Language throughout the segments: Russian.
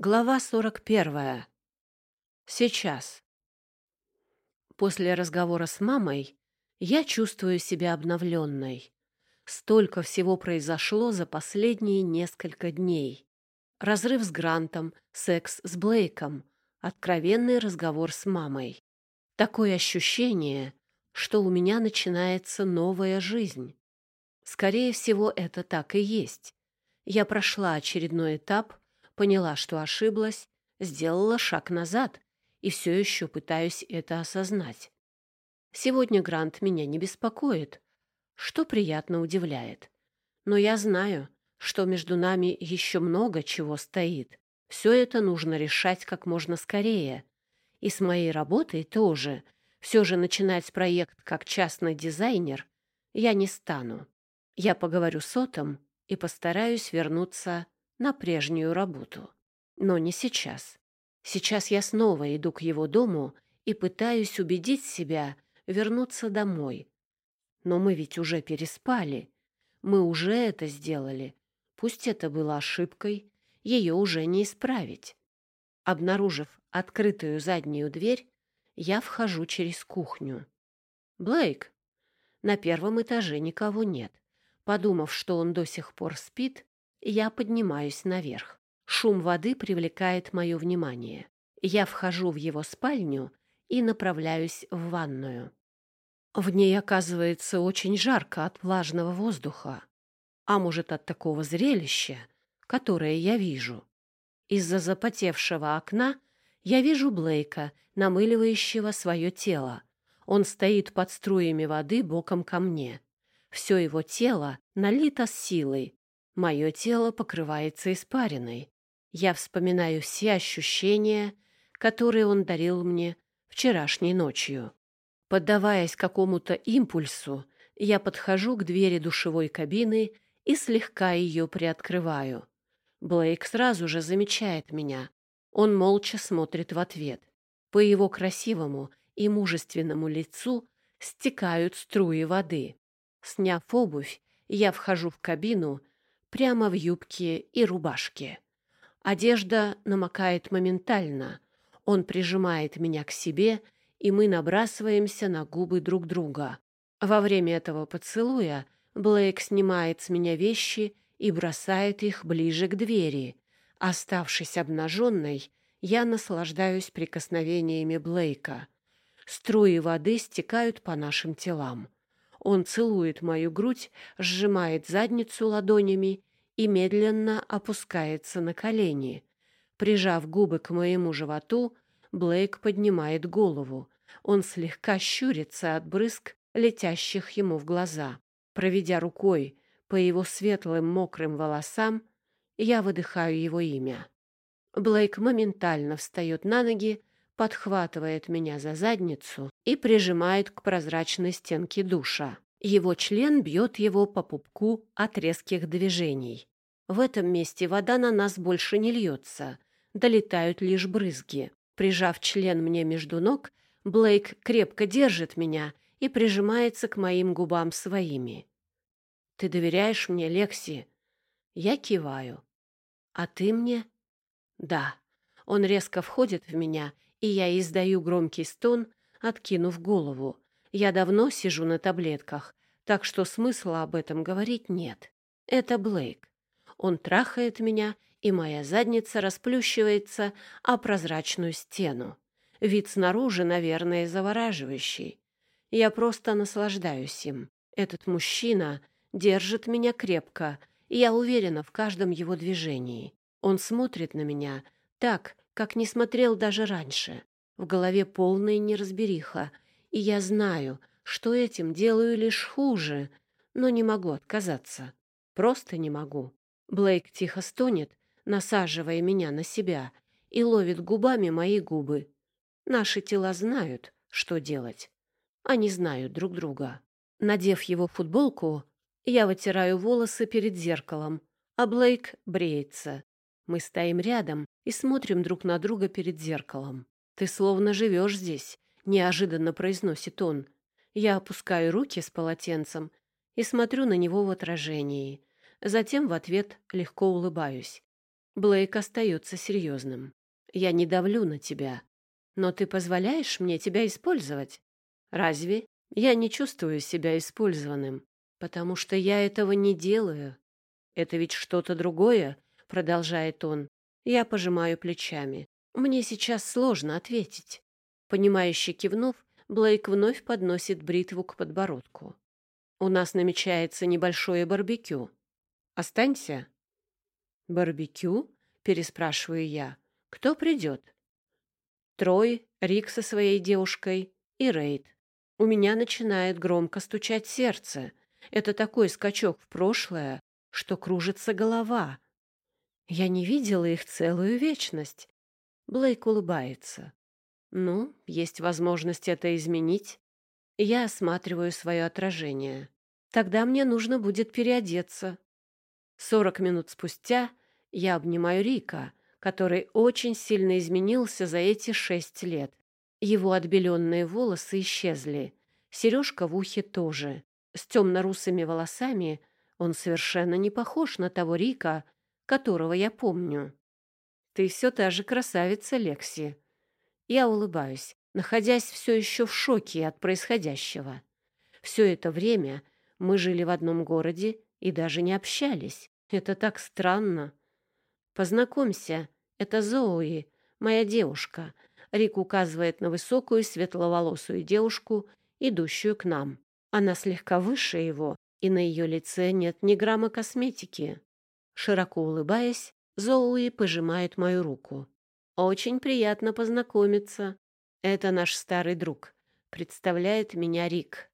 Глава 41. Сейчас. После разговора с мамой я чувствую себя обновленной. Столько всего произошло за последние несколько дней. Разрыв с Грантом, секс с Блейком, откровенный разговор с мамой. Такое ощущение, что у меня начинается новая жизнь. Скорее всего, это так и есть. Я прошла очередной этап — Поняла, что ошиблась, сделала шаг назад и все еще пытаюсь это осознать. Сегодня Грант меня не беспокоит, что приятно удивляет. Но я знаю, что между нами еще много чего стоит. Все это нужно решать как можно скорее. И с моей работой тоже. Все же начинать проект как частный дизайнер я не стану. Я поговорю с Отом и постараюсь вернуться на прежнюю работу. Но не сейчас. Сейчас я снова иду к его дому и пытаюсь убедить себя вернуться домой. Но мы ведь уже переспали. Мы уже это сделали. Пусть это было ошибкой, ее уже не исправить. Обнаружив открытую заднюю дверь, я вхожу через кухню. «Блейк!» На первом этаже никого нет. Подумав, что он до сих пор спит, я поднимаюсь наверх. Шум воды привлекает мое внимание. Я вхожу в его спальню и направляюсь в ванную. В ней оказывается очень жарко от влажного воздуха, а может от такого зрелища, которое я вижу. Из-за запотевшего окна я вижу Блейка, намыливающего свое тело. Он стоит под струями воды боком ко мне. Все его тело налито силой, Мое тело покрывается испариной. Я вспоминаю все ощущения, которые он дарил мне вчерашней ночью. Поддаваясь какому-то импульсу, я подхожу к двери душевой кабины и слегка ее приоткрываю. Блейк сразу же замечает меня. Он молча смотрит в ответ. По его красивому и мужественному лицу стекают струи воды. Сняв обувь, я вхожу в кабину прямо в юбке и рубашке. Одежда намокает моментально. Он прижимает меня к себе, и мы набрасываемся на губы друг друга. Во время этого поцелуя Блейк снимает с меня вещи и бросает их ближе к двери. Оставшись обнаженной, я наслаждаюсь прикосновениями Блейка. Струи воды стекают по нашим телам. Он целует мою грудь, сжимает задницу ладонями и медленно опускается на колени. Прижав губы к моему животу, Блейк поднимает голову. Он слегка щурится от брызг, летящих ему в глаза. Проведя рукой по его светлым мокрым волосам, я выдыхаю его имя. Блейк моментально встает на ноги, подхватывает меня за задницу и прижимает к прозрачной стенке душа. Его член бьет его по пупку от резких движений. В этом месте вода на нас больше не льется, долетают лишь брызги. Прижав член мне между ног, Блейк крепко держит меня и прижимается к моим губам своими. «Ты доверяешь мне, Лекси?» Я киваю. «А ты мне?» «Да». Он резко входит в меня и я издаю громкий стон, откинув голову. Я давно сижу на таблетках, так что смысла об этом говорить нет. Это Блейк. Он трахает меня, и моя задница расплющивается о прозрачную стену. Вид снаружи, наверное, завораживающий. Я просто наслаждаюсь им. Этот мужчина держит меня крепко, и я уверена в каждом его движении. Он смотрит на меня так, как не смотрел даже раньше. В голове полная неразбериха, и я знаю, что этим делаю лишь хуже, но не могу отказаться. Просто не могу. Блейк тихо стонет, насаживая меня на себя, и ловит губами мои губы. Наши тела знают, что делать. Они знают друг друга. Надев его футболку, я вытираю волосы перед зеркалом, а Блейк бреется. Мы стоим рядом и смотрим друг на друга перед зеркалом. «Ты словно живешь здесь», — неожиданно произносит он. Я опускаю руки с полотенцем и смотрю на него в отражении. Затем в ответ легко улыбаюсь. Блейк остается серьезным. Я не давлю на тебя, но ты позволяешь мне тебя использовать? Разве я не чувствую себя использованным? Потому что я этого не делаю. Это ведь что-то другое, продолжает он. Я пожимаю плечами. Мне сейчас сложно ответить. Понимающе кивнув, Блейк вновь подносит бритву к подбородку. У нас намечается небольшое барбекю. Останься. Барбекю? Переспрашиваю я. Кто придет? Трой, Рик со своей девушкой и Рейд. У меня начинает громко стучать сердце. Это такой скачок в прошлое, что кружится голова. Я не видела их целую вечность. Блейк улыбается. Ну, есть возможность это изменить. Я осматриваю свое отражение. Тогда мне нужно будет переодеться. Сорок минут спустя я обнимаю Рика, который очень сильно изменился за эти шесть лет. Его отбеленные волосы исчезли, сережка в ухе тоже. С темно-русыми волосами он совершенно не похож на того Рика, которого я помню. «Ты все та же красавица, Лекси». Я улыбаюсь, находясь все еще в шоке от происходящего. Все это время мы жили в одном городе и даже не общались. Это так странно. Познакомься, это Зоуи, моя девушка. Рик указывает на высокую светловолосую девушку, идущую к нам. Она слегка выше его, и на ее лице нет ни грамма косметики. Широко улыбаясь, Зоуи пожимает мою руку. «Очень приятно познакомиться. Это наш старый друг», — представляет меня Рик.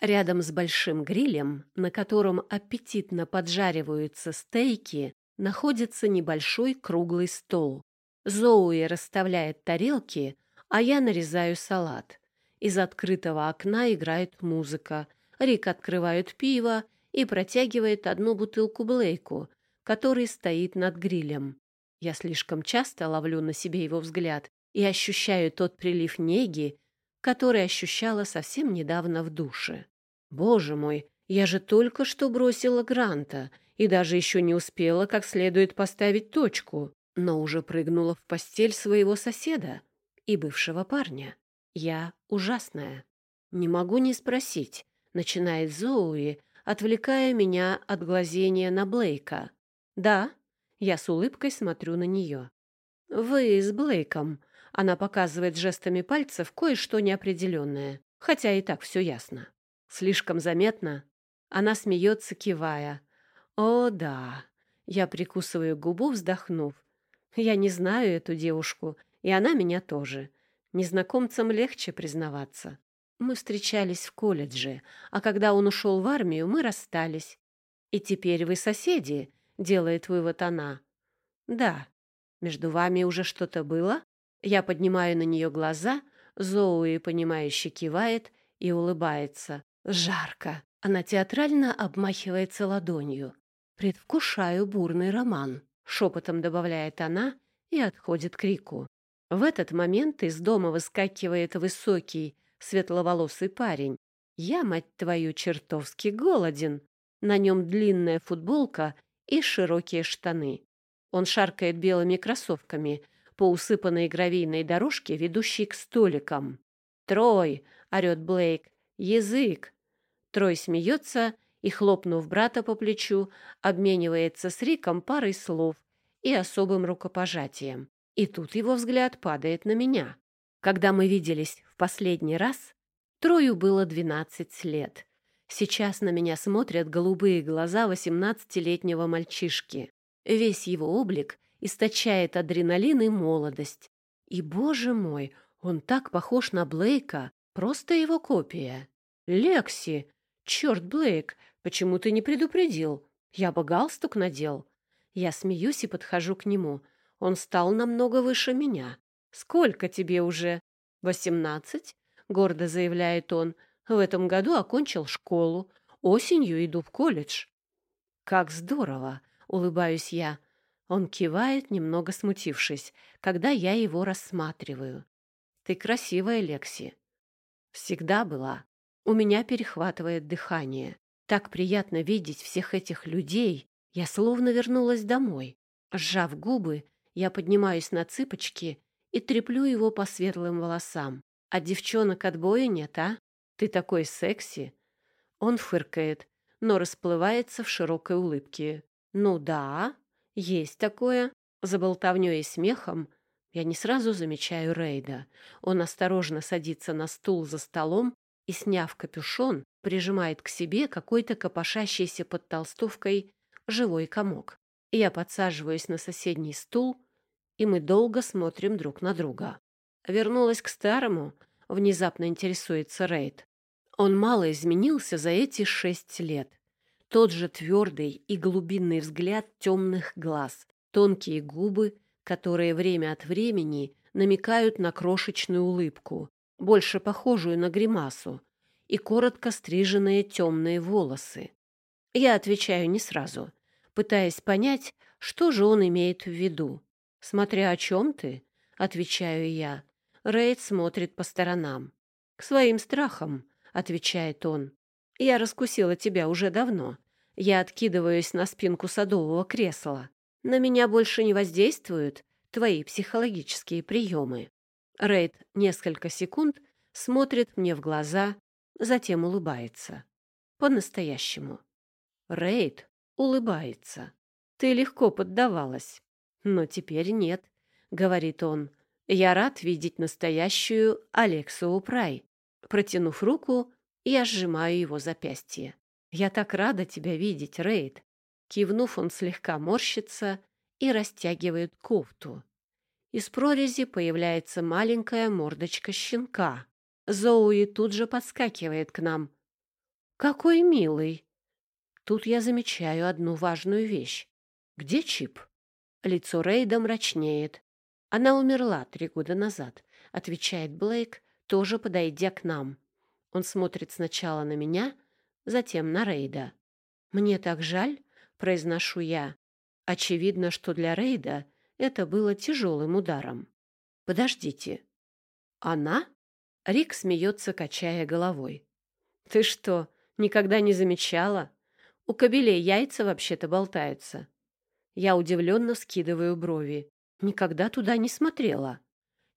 Рядом с большим грилем, на котором аппетитно поджариваются стейки, находится небольшой круглый стол. Зоуи расставляет тарелки, а я нарезаю салат. Из открытого окна играет музыка. Рик открывает пиво и протягивает одну бутылку Блейку, который стоит над грилем. Я слишком часто ловлю на себе его взгляд и ощущаю тот прилив неги, который ощущала совсем недавно в душе. Боже мой, я же только что бросила Гранта и даже еще не успела как следует поставить точку, но уже прыгнула в постель своего соседа и бывшего парня. Я ужасная. Не могу не спросить, начинает Зоуи, отвлекая меня от глазения на Блейка. Да, я с улыбкой смотрю на нее. Вы с Блейком. Она показывает жестами пальцев кое-что неопределенное, хотя и так все ясно. Слишком заметно. Она смеется, кивая. О, да. Я прикусываю губу, вздохнув. Я не знаю эту девушку, и она меня тоже. Незнакомцам легче признаваться. Мы встречались в колледже, а когда он ушел в армию, мы расстались. И теперь вы соседи, делает вывод она. Да. Между вами уже что-то было? Я поднимаю на нее глаза, Зоуи, понимающе кивает и улыбается. Жарко. Она театрально обмахивается ладонью. «Предвкушаю бурный роман», — шепотом добавляет она и отходит к Рику. В этот момент из дома выскакивает высокий, светловолосый парень. Я, мать твою, чертовски голоден. На нем длинная футболка и широкие штаны. Он шаркает белыми кроссовками по усыпанной гравийной дорожке, ведущей к столикам. «Трой!» — орет Блейк. «Язык!» Трой смеется и, хлопнув брата по плечу, обменивается с Риком парой слов и особым рукопожатием. И тут его взгляд падает на меня. Когда мы виделись в последний раз, Трою было 12 лет. Сейчас на меня смотрят голубые глаза восемнадцатилетнего мальчишки. Весь его облик источает адреналин и молодость. И, боже мой, он так похож на Блейка, просто его копия. «Лекси! Черт, Блейк, почему ты не предупредил? Я бы галстук надел». Я смеюсь и подхожу к нему. Он стал намного выше меня. «Сколько тебе уже?» «Восемнадцать?» — гордо заявляет он. В этом году окончил школу. Осенью иду в колледж. Как здорово, улыбаюсь я. Он кивает, немного смутившись, когда я его рассматриваю. Ты красивая, Лекси. Всегда была. У меня перехватывает дыхание. Так приятно видеть всех этих людей. Я словно вернулась домой. Сжав губы, я поднимаюсь на цыпочки и треплю его по светлым волосам. А девчонок отбоя нет, а? Ты такой секси. Он фыркает, но расплывается в широкой улыбке. Ну да, есть такое. За болтовнёй и смехом я не сразу замечаю Рейда. Он осторожно садится на стул за столом и, сняв капюшон, прижимает к себе какой-то копошащийся под толстовкой живой комок. Я подсаживаюсь на соседний стул, и мы долго смотрим друг на друга. Вернулась к старому, внезапно интересуется Рейд. Он мало изменился за эти шесть лет. Тот же твердый и глубинный взгляд темных глаз, тонкие губы, которые время от времени намекают на крошечную улыбку, больше похожую на гримасу, и коротко стриженные темные волосы. Я отвечаю не сразу, пытаясь понять, что же он имеет в виду. «Смотря о чем ты», — отвечаю я. Рейд смотрит по сторонам. «К своим страхам», — отвечает он. «Я раскусила тебя уже давно. Я откидываюсь на спинку садового кресла. На меня больше не воздействуют твои психологические приемы». Рейд несколько секунд смотрит мне в глаза, затем улыбается. По-настоящему. Рейд улыбается. Ты легко поддавалась. Но теперь нет, говорит он. Я рад видеть настоящую Алексу Упрай. Протянув руку, я сжимаю его запястье. Я так рада тебя видеть, Рейд. Кивнув, он слегка морщится и растягивает кофту. Из прорези появляется маленькая мордочка щенка. Зоуи тут же подскакивает к нам. «Какой милый!» Тут я замечаю одну важную вещь. Где Чип? Лицо Рейда мрачнеет. Она умерла три года назад, отвечает Блейк, тоже подойдя к нам. Он смотрит сначала на меня, затем на Рейда. «Мне так жаль», — произношу я. Очевидно, что для Рейда это было тяжелым ударом. «Подождите. Она?» Рик смеется, качая головой. «Ты что, никогда не замечала? У кобелей яйца вообще-то болтаются». Я удивленно скидываю брови. Никогда туда не смотрела.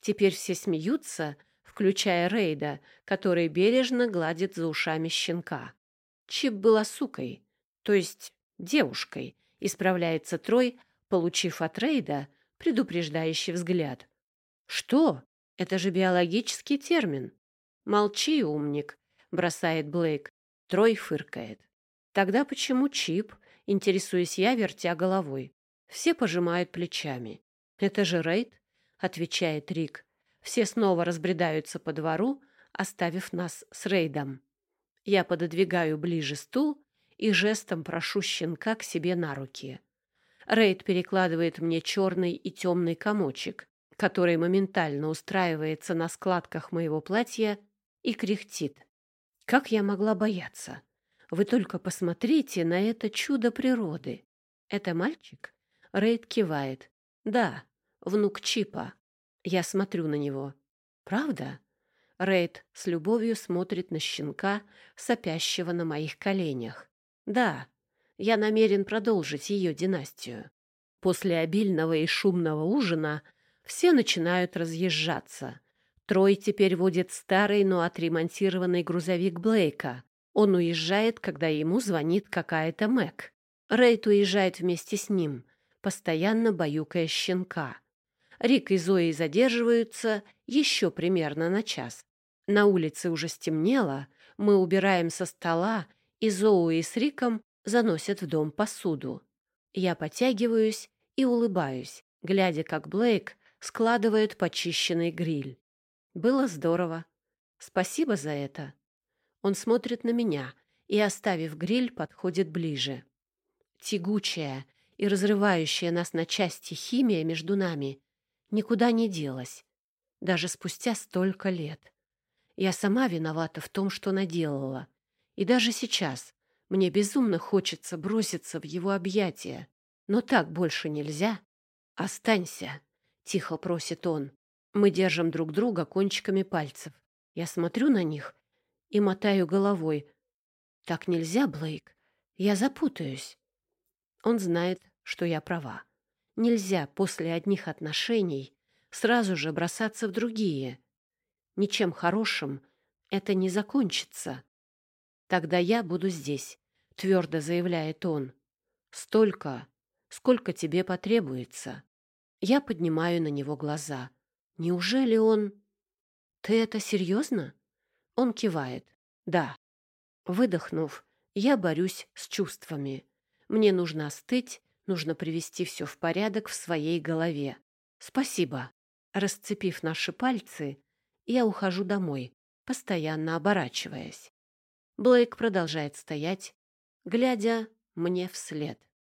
Теперь все смеются, включая Рейда, который бережно гладит за ушами щенка. Чип была сукой, то есть девушкой, исправляется Трой, получив от Рейда предупреждающий взгляд. «Что?» Это же биологический термин. Молчи, умник, бросает Блейк. Трой фыркает. Тогда почему чип? Интересуюсь я, вертя головой. Все пожимают плечами. Это же рейд, отвечает Рик. Все снова разбредаются по двору, оставив нас с рейдом. Я пододвигаю ближе стул и жестом прошу щенка к себе на руки. Рейд перекладывает мне черный и темный комочек, который моментально устраивается на складках моего платья и кряхтит. Как я могла бояться? Вы только посмотрите на это чудо природы. Это мальчик? Рейд кивает. Да, внук Чипа. Я смотрю на него. Правда? Рейд с любовью смотрит на щенка, сопящего на моих коленях. Да, я намерен продолжить ее династию. После обильного и шумного ужина все начинают разъезжаться. Трой теперь водит старый, но отремонтированный грузовик Блейка. Он уезжает, когда ему звонит какая-то Мэг. Рейд уезжает вместе с ним, постоянно баюкая щенка. Рик и Зои задерживаются еще примерно на час. На улице уже стемнело, мы убираем со стола, и Зоуи с Риком заносят в дом посуду. Я потягиваюсь и улыбаюсь, глядя, как Блейк складывает почищенный гриль. Было здорово. Спасибо за это. Он смотрит на меня и, оставив гриль, подходит ближе. Тягучая и разрывающая нас на части химия между нами никуда не делась, даже спустя столько лет. Я сама виновата в том, что наделала. И даже сейчас мне безумно хочется броситься в его объятия. Но так больше нельзя. Останься. — тихо просит он. Мы держим друг друга кончиками пальцев. Я смотрю на них и мотаю головой. «Так нельзя, Блейк. Я запутаюсь». Он знает, что я права. Нельзя после одних отношений сразу же бросаться в другие. Ничем хорошим это не закончится. Тогда я буду здесь, твердо заявляет он. Столько, сколько тебе потребуется. Я поднимаю на него глаза. Неужели он... Ты это серьезно? Он кивает. Да. Выдохнув, я борюсь с чувствами. Мне нужно остыть, нужно привести все в порядок в своей голове. Спасибо. Расцепив наши пальцы, я ухожу домой, постоянно оборачиваясь. Блейк продолжает стоять, глядя мне вслед.